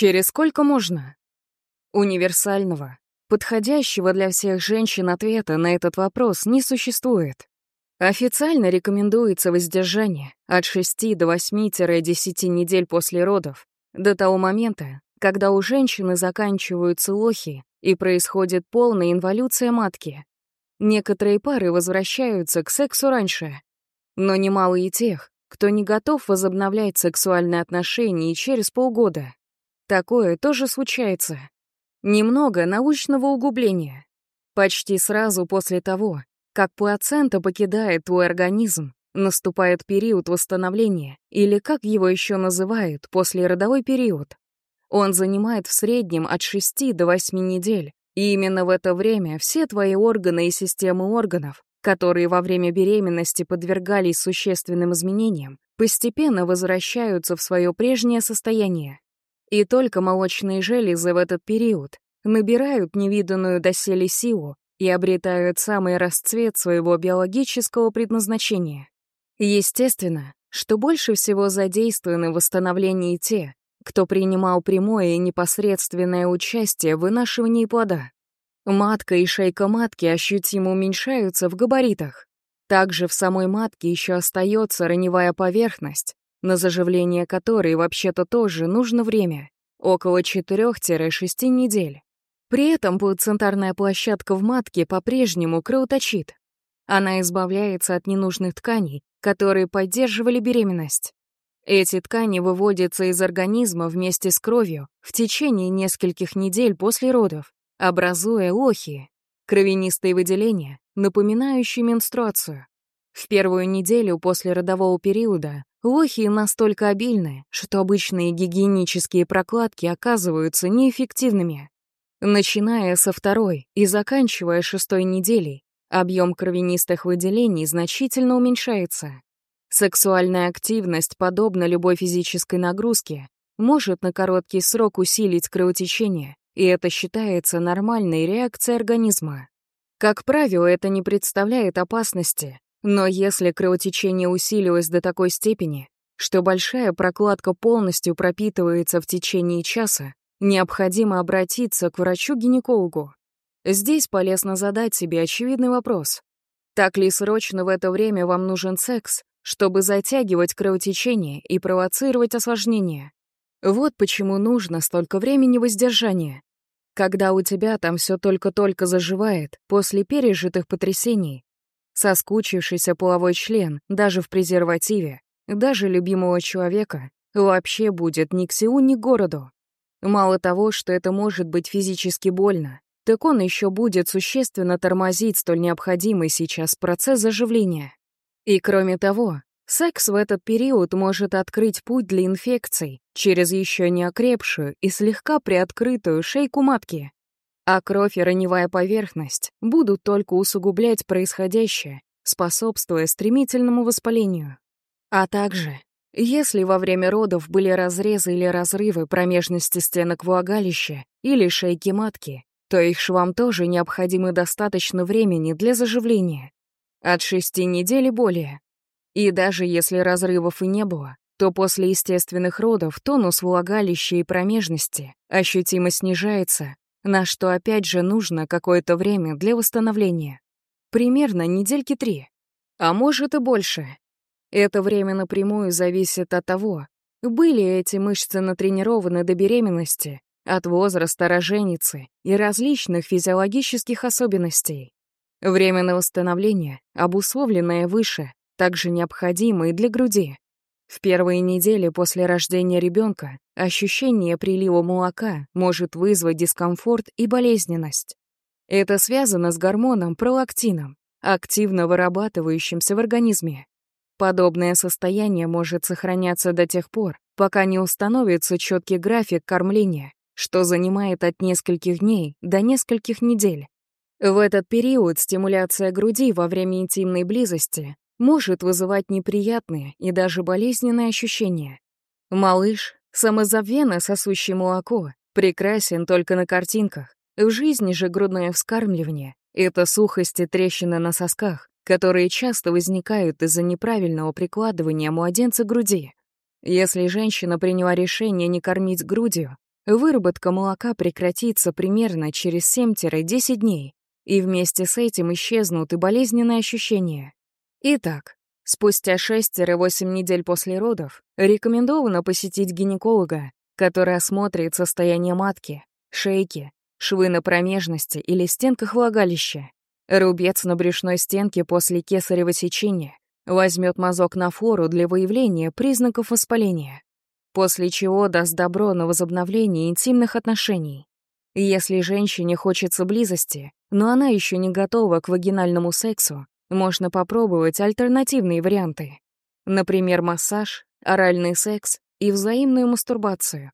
Через сколько можно? Универсального, подходящего для всех женщин ответа на этот вопрос не существует. Официально рекомендуется воздержание от 6 до 8-10 недель после родов, до того момента, когда у женщины заканчиваются лохи и происходит полная инволюция матки. Некоторые пары возвращаются к сексу раньше, но немало и тех, кто не готов возобновлять сексуальные отношения через полгода. Такое тоже случается. Немного научного углубления. Почти сразу после того, как плацента покидает твой организм, наступает период восстановления, или как его еще называют, послеродовой период. Он занимает в среднем от 6 до 8 недель, и именно в это время все твои органы и системы органов, которые во время беременности подвергались существенным изменениям, постепенно возвращаются в свое прежнее состояние. И только молочные железы в этот период набирают невиданную доселе силу и обретают самый расцвет своего биологического предназначения. Естественно, что больше всего задействованы в восстановлении те, кто принимал прямое и непосредственное участие в вынашивании плода. Матка и шейка матки ощутимо уменьшаются в габаритах. Также в самой матке еще остается раневая поверхность, на заживление которой вообще-то тоже нужно время — около 4-6 недель. При этом плацентарная площадка в матке по-прежнему кровоточит. Она избавляется от ненужных тканей, которые поддерживали беременность. Эти ткани выводятся из организма вместе с кровью в течение нескольких недель после родов, образуя охи, кровянистые выделения, напоминающие менструацию. В первую неделю после родового периода лохи настолько обильны, что обычные гигиенические прокладки оказываются неэффективными. Начиная со второй и заканчивая шестой неделей, объем кровянистых выделений значительно уменьшается. Сексуальная активность, подобно любой физической нагрузке, может на короткий срок усилить кровотечение, и это считается нормальной реакцией организма. Как правило, это не представляет опасности, но если кровотечение усилилось до такой степени, что большая прокладка полностью пропитывается в течение часа, необходимо обратиться к врачу-гинекологу. Здесь полезно задать себе очевидный вопрос. Так ли срочно в это время вам нужен секс, чтобы затягивать кровотечение и провоцировать осложнения? Вот почему нужно столько времени воздержания. Когда у тебя там все только-только заживает после пережитых потрясений, соскучившийся половой член, даже в презервативе, даже любимого человека, вообще будет ни к сеу, ни к городу. Мало того, что это может быть физически больно, так он еще будет существенно тормозить столь необходимый сейчас процесс заживления. И кроме того, секс в этот период может открыть путь для инфекций через еще не окрепшую и слегка приоткрытую шейку матки. А кровь и раневая поверхность будут только усугублять происходящее, способствуя стремительному воспалению. А также если во время родов были разрезы или разрывы промежности стенок влагалища или шейки матки, то их швам тоже необходимо достаточно времени для заживления. От шести недель и более. И даже если разрывов и не было, то после естественных родов тонус влагалища и промежности ощутимо снижается, на что опять же нужно какое-то время для восстановления. Примерно недельки три. А может и больше, это время напрямую зависит от того, были эти мышцы натренированы до беременности, от возраста роженицы и различных физиологических особенностей. Время на восстановление, обусловленное выше, также необходимо и для груди. В первые недели после рождения ребенка ощущение прилива молока может вызвать дискомфорт и болезненность. Это связано с гормоном пролактином, активно вырабатывающимся в организме. Подобное состояние может сохраняться до тех пор, пока не установится четкий график кормления, что занимает от нескольких дней до нескольких недель. В этот период стимуляция груди во время интимной близости может вызывать неприятные и даже болезненные ощущения. Малыш, самозабвенно сосущий молоко, прекрасен только на картинках. В жизни же грудное вскармливание — это сухость и трещины на сосках, которые часто возникают из-за неправильного прикладывания младенца груди. Если женщина приняла решение не кормить грудью, выработка молока прекратится примерно через 7-10 дней, и вместе с этим исчезнут и болезненные ощущения. Итак, спустя 6-8 недель после родов рекомендовано посетить гинеколога, который осмотрит состояние матки, шейки, швы на промежности или стенках влагалища, рубец на брюшной стенке после кесарево сечения, возьмет мазок на фору для выявления признаков воспаления, после чего даст добро на возобновление интимных отношений. Если женщине хочется близости, но она еще не готова к вагинальному сексу, можно попробовать альтернативные варианты. Например, массаж, оральный секс и взаимную мастурбацию.